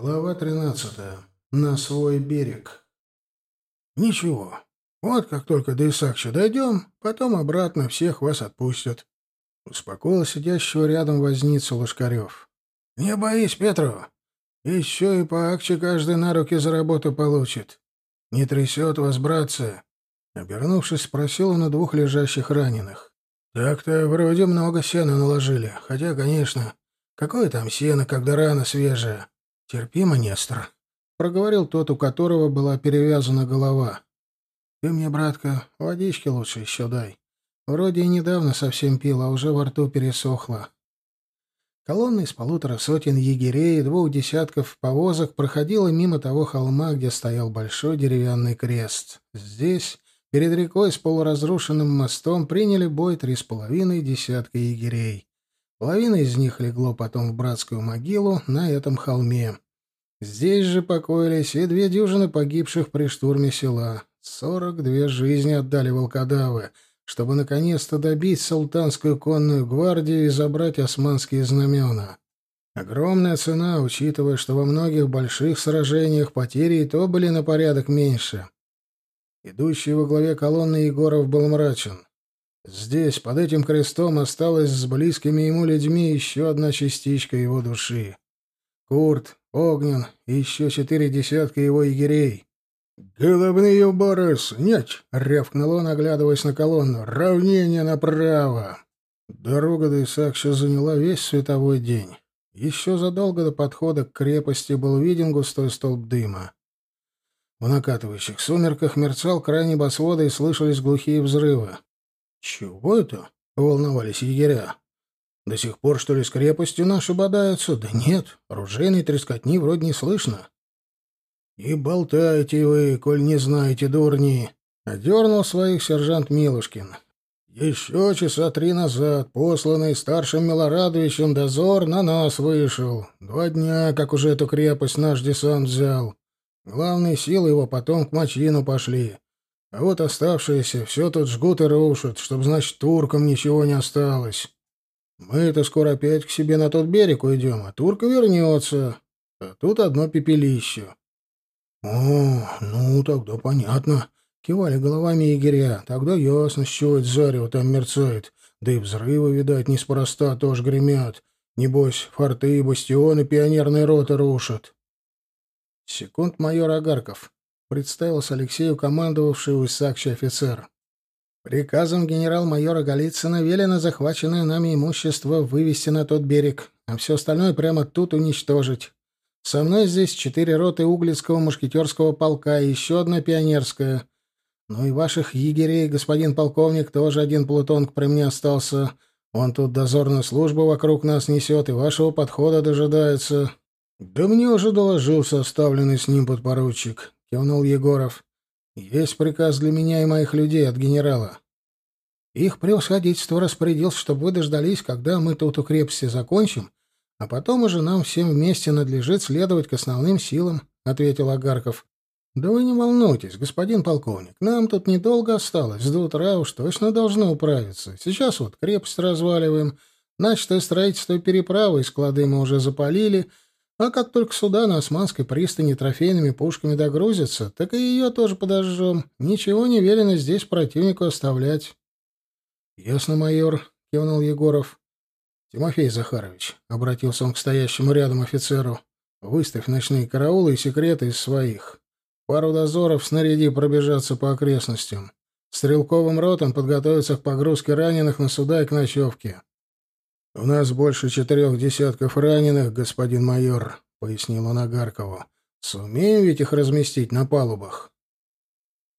Глава тринадцатая. На свой берег. Ничего. Вот как только до Исакча дойдем, потом обратно всех вас отпустят. Успокоил сидящего рядом возницу Лошкарев. Не боись, Петру. Еще и по акче каждый на руки за работу получит. Не трясет вас, братцы. Обернувшись, спросил он у двух лежащих раненых. Так-то вроде много сена наложили. Хотя, конечно, какое там сено, когда рана свежая? «Терпимо, Нестор», — проговорил тот, у которого была перевязана голова. «Ты мне, братка, водички лучше еще дай. Вроде и недавно совсем пил, а уже во рту пересохло». Колонна из полутора сотен егерей и двух десятков повозок проходила мимо того холма, где стоял большой деревянный крест. Здесь, перед рекой с полуразрушенным мостом, приняли бой три с половиной десятка егерей. Половина из них легло потом в братскую могилу на этом холме. Здесь же покоились и две дюжины погибших при штурме села. Сорок две жизни отдали волкодавы, чтобы наконец-то добить султанскую конную гвардию и забрать османские знамена. Огромная цена, учитывая, что во многих больших сражениях потери и то были на порядок меньше. Идущий во главе колонны Егоров был мрачен. Здесь, под этим крестом, осталась с близкими ему людьми еще одна частичка его души. Курт, Огнен и еще четыре десятка его егерей. «Головные уборы снять!» — рявкнул он, оглядываясь на колонну. «Равнение направо!» Дорога до Исакша заняла весь световой день. Еще задолго до подхода к крепости был виден густой столб дыма. В накатывающих сумерках мерцал край небосвода и слышались глухие взрывы. «Чего это?» — волновались егеря. «До сих пор, что ли, с крепостью наши бодаются?» «Да нет, оружейной трескотни вроде не слышно». «И болтайте вы, коль не знаете, дурни!» — одернул своих сержант Милушкин. «Еще часа три назад посланный старшим Милорадовичем дозор на нас вышел. Два дня, как уже эту крепость наш десант взял. Главные силы его потом к Мачину пошли. А вот оставшиеся все тут жгут и рушат, чтобы, значит, туркам ничего не осталось. Мы-то скоро опять к себе на тот берег уйдем, а турка вернется. А тут одно пепелище. — О, ну, тогда понятно. Кивали головами егеря. Тогда ясно, с чего это зарево там мерцает. Да и взрывы, видать, неспроста тоже гремят. Небось, форты, бастионы пионерные роты рушат. Секунд майор Агарков представился Алексею командовавший у Исакча офицер. Приказом генерал-майора Голицына велено захваченное нами имущество вывести на тот берег, а все остальное прямо тут уничтожить. Со мной здесь четыре роты Углицкого мушкетерского полка и еще одна пионерская. Ну и ваших егерей, господин полковник, тоже один плутонг при мне остался. Он тут дозорную службу вокруг нас несет и вашего подхода дожидается. — Да мне уже доложил составленный с ним подпоручик. — кивнул Егоров. «Есть приказ для меня и моих людей от генерала. Их превосходительство распорядился, чтобы вы дождались, когда мы тут у крепости закончим, а потом уже нам всем вместе надлежит следовать к основным силам», — ответил Агарков. «Да вы не волнуйтесь, господин полковник, нам тут недолго осталось, до утра уж точно должны управиться. Сейчас вот крепость разваливаем, начатое строительство переправы и склады мы уже запалили, — а как только суда на Османской пристани трофейными пушками догрузятся, так и ее тоже подожжем. Ничего не велено здесь противнику оставлять. — Ясно, майор, — кивнул Егоров. — Тимофей Захарович, — обратился он к стоящему рядом офицеру, — выставь ночные караулы и секреты из своих. Пару дозоров снаряди пробежаться по окрестностям. Стрелковым ротам подготовиться к погрузке раненых на суда и к ночевке. «У нас больше четырех десятков раненых, господин майор», — пояснил он Агаркову. «Сумеем ведь их разместить на палубах?»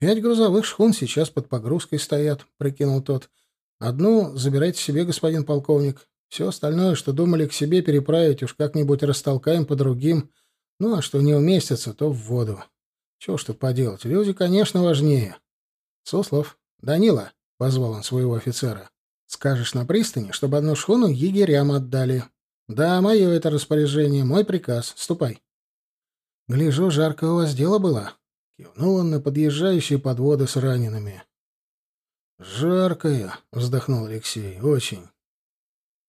«Пять грузовых шхун сейчас под погрузкой стоят», — прикинул тот. «Одну забирайте себе, господин полковник. Все остальное, что думали к себе переправить, уж как-нибудь растолкаем по другим. Ну, а что не уместится, то в воду. Чего ж тут поделать? Люди, конечно, важнее». «Суслов, Данила», — позвал он своего офицера. Скажешь на пристани, чтобы одну шхуну егерям отдали. Да, мое это распоряжение, мой приказ. Ступай. Гляжу, жарко у вас дело было. Кивнул он на подъезжающие подводы с ранеными. «Жаркое», — вздохнул Алексей, — «очень».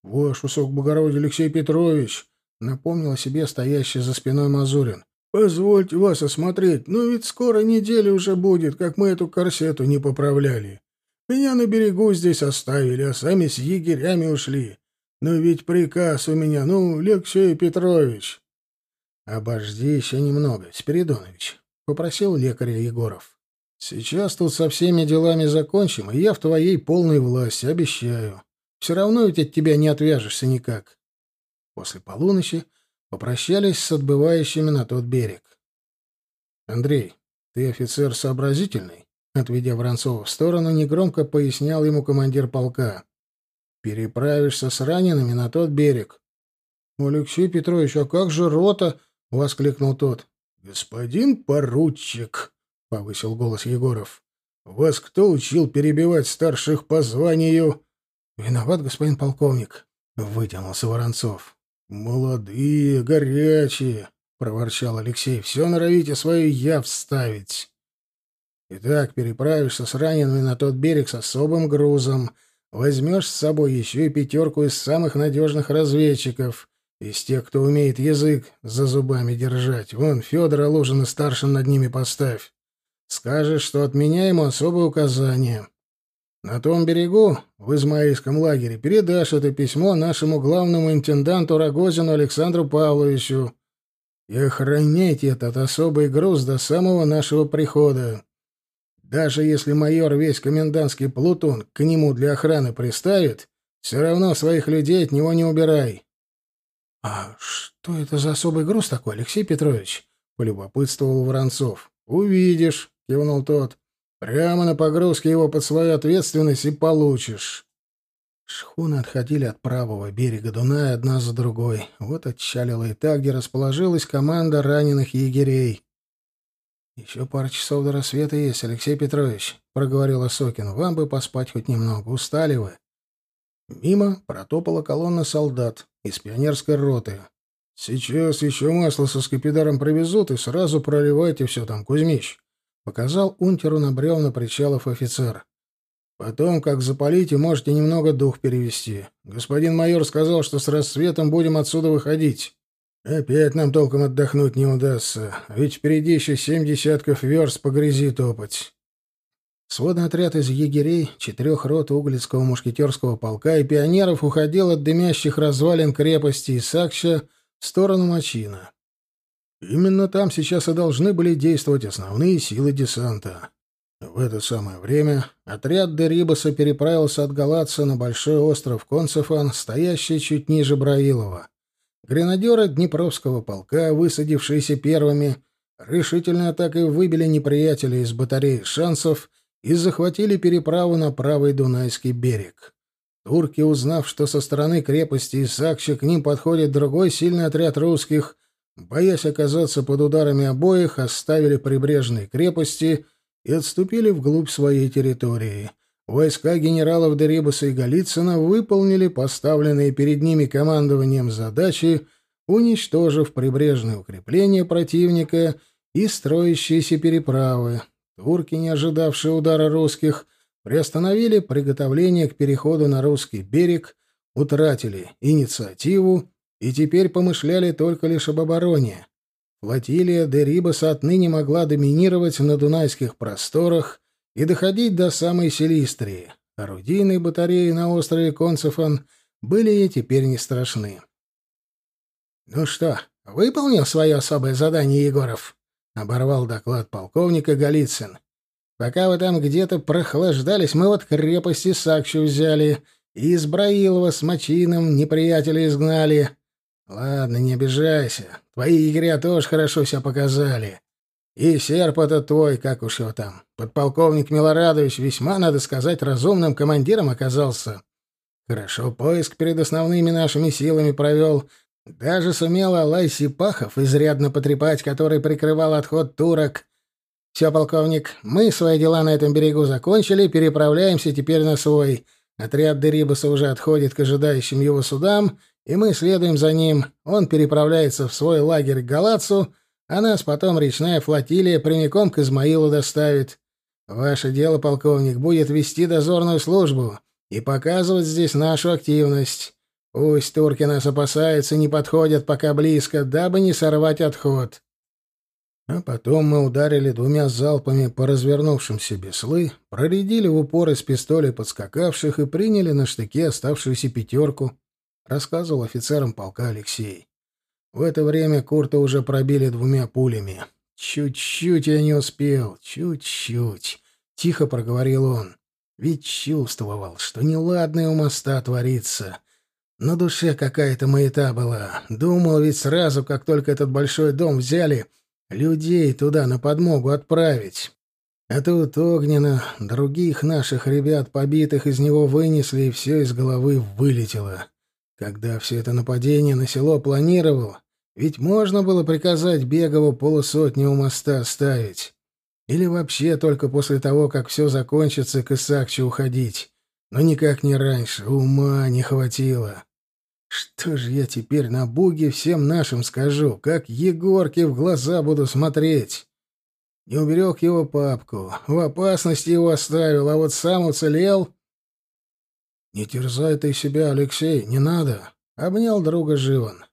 «Ваш усок Богородий Алексей Петрович», — напомнил о себе стоящий за спиной Мазурин. «Позвольте вас осмотреть, но ведь скоро неделя уже будет, как мы эту корсету не поправляли. Меня на берегу здесь оставили, а сами с егерями ушли. Но ведь приказ у меня, ну, Алексей Петрович». «Обожди еще немного, Спиридонович», — попросил лекаря Егоров. «Сейчас тут со всеми делами закончим, и я в твоей полной власти, обещаю. Все равно ведь от тебя не отвяжешься никак». После полуночи попрощались с отбывающими на тот берег. «Андрей, ты офицер сообразительный?» Отведя Воронцова в сторону, негромко пояснял ему командир полка. «Переправишься с ранеными на тот берег». «Алексей Петрович, а как же рота?» — воскликнул тот. «Господин поручик», — повысил голос Егоров, — «вас кто учил перебивать старших по званию?» «Виноват, господин полковник», — вытянулся Воронцов. «Молодые, горячие», — проворчал Алексей. «Все норовите свою я вставить». «Итак, переправишься с ранеными на тот берег с особым грузом. Возьмешь с собой еще и пятерку из самых надежных разведчиков, из тех, кто умеет язык за зубами держать. Вон, Федора Лужина старшим над ними поставь. Скажешь, что от меня ему особое указание. На том берегу, в Измаильском лагере, передашь это письмо нашему главному интенданту Рогозину Александру Павловичу и охраняйте этот особый груз до самого нашего прихода. Даже если майор весь комендантский плутон к нему для охраны приставит, все равно своих людей от него не убирай. — А что это за особый груз такой, Алексей Петрович? — полюбопытствовал Воронцов. — Увидишь, — кивнул тот. Прямо на погрузке его под свою ответственность и получишь. Шхуны отходили от правого берега Дуная одна за другой. Вот отчалила и та, где расположилась команда раненых егерей. «Еще пара часов до рассвета есть, Алексей Петрович», — проговорил Осокин. «Вам бы поспать хоть немного. Устали вы?» Мимо протопала колонна солдат из пионерской роты. «Сейчас еще масло со скипидаром привезут, и сразу проливайте все там, Кузьмич», Показал унтеру на бревна причалов офицер. Потом, как запалите, можете немного дух перевести. Господин майор сказал, что с рассветом будем отсюда выходить. Опять нам толком отдохнуть не удастся, ведь впереди еще семь десятков верст по грязи топать. Сводный отряд из егерей, четырех рот Углицкого мушкетерского полка и пионеров уходил от дымящих развалин крепости Исакча в сторону Мачина. Именно там сейчас и должны были действовать основные силы десанта. В это самое время отряд Дерибаса переправился от Галатца на большой остров Концефан, стоящий чуть ниже Браилова. Гренадеры Днепровского полка, высадившиеся первыми, решительной атакой выбили неприятеля из батареи шансов и захватили переправу на правый Дунайский берег. Турки, узнав, что со стороны крепости Исакча к ним подходит другой сильный отряд русских, боясь оказаться под ударами обоих, оставили прибрежные крепости и отступили вглубь своей территории. Войска генералов Дерибаса и Голицына выполнили поставленные перед ними командованием задачи, уничтожив прибрежные укрепления противника и строящиеся переправы. Турки, не ожидавшие удара русских, приостановили приготовление к переходу на русский берег, утратили инициативу и теперь помышляли только лишь об обороне. Флотилия Дерибаса отныне могла доминировать на Дунайских просторах и доходить до самой Селистрии. Орудийные батареи на острове Концефон были ей теперь не страшны. «Ну что, выполнил свое особое задание, Егоров?» — оборвал доклад полковника Голицын. «Пока вы там где-то прохлаждались, мы вот крепости Сакчу взяли и из Браилова с Мочином неприятеля изгнали. Ладно, не обижайся. Твои егеря тоже хорошо себя показали. И серп этот твой, как уж его там, подполковник Милорадович, весьма, надо сказать, разумным командиром оказался. Хорошо поиск перед основными нашими силами провел. Даже сумел Алай Сипахов изрядно потрепать, который прикрывал отход турок. Все, полковник, мы свои дела на этом берегу закончили, переправляемся теперь на свой. Отряд Дерибаса уже отходит к ожидающим его судам, и мы следуем за ним. Он переправляется в свой лагерь к Галацу, а нас потом речная флотилия прямиком к Измаилу доставит. Ваше дело, полковник, будет вести дозорную службу и показывать здесь нашу активность. Пусть турки нас опасаются, не подходят пока близко, дабы не сорвать отход. А потом мы ударили двумя залпами по развернувшимся беслы, проредили в упор из пистолей подскакавших и приняли на штыки оставшуюся пятерку, рассказывал офицерам полка Алексей. В это время Курта уже пробили двумя пулями. «Чуть-чуть я не успел, чуть-чуть», — тихо проговорил он. «Ведь чувствовал, что неладное у моста творится. На душе какая-то маята была. Думал ведь сразу, как только этот большой дом взяли, людей туда на подмогу отправить. А тут Огненно, других наших ребят, побитых из него вынесли, и все из головы вылетело. Когда все это нападение на село планировал, ведь можно было приказать Бегову полусотни у моста оставить. Или вообще только после того, как все закончится, к Исакчу уходить. Но никак не раньше, ума не хватило. Что же я теперь на буге всем нашим скажу? Как Егорке в глаза буду смотреть? Не уберег его папку, в опасности его оставил, а вот сам уцелел. Не терзай ты себя, Алексей, не надо. Обнял друга Живан.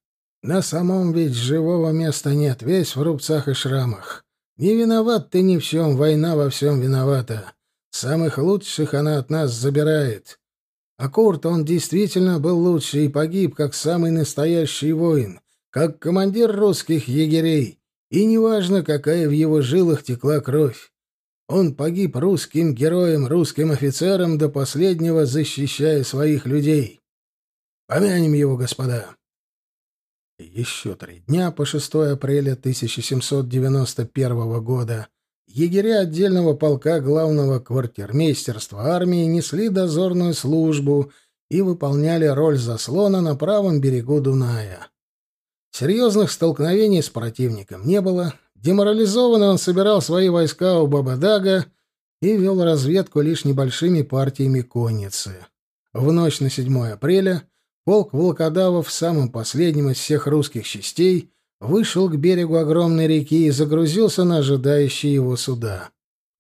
На самом ведь живого места нет, весь в рубцах и шрамах. Не виноват ты ни в чем, война во всем виновата. Самых лучших она от нас забирает. А Курт, он действительно был лучший и погиб, как самый настоящий воин, как командир русских егерей, и неважно, какая в его жилах текла кровь. Он погиб русским героем, русским офицером до последнего, защищая своих людей. Помянем его, господа. Еще три дня по 6 апреля 1791 года егеря отдельного полка главного квартирмейстерства армии несли дозорную службу и выполняли роль заслона на правом берегу Дуная. Серьезных столкновений с противником не было. Деморализованный он собирал свои войска у Бабадага и вел разведку лишь небольшими партиями конницы. В ночь на 7 апреля полк волкодавов, самым последним из всех русских частей, вышел к берегу огромной реки и загрузился на ожидающие его суда.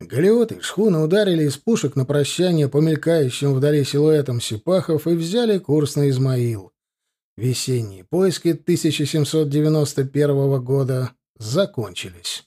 Галиоты и шхуны ударили из пушек на прощание по мелькающим вдали силуэтам сипахов и взяли курс на Измаил. Весенние поиски 1791 года закончились.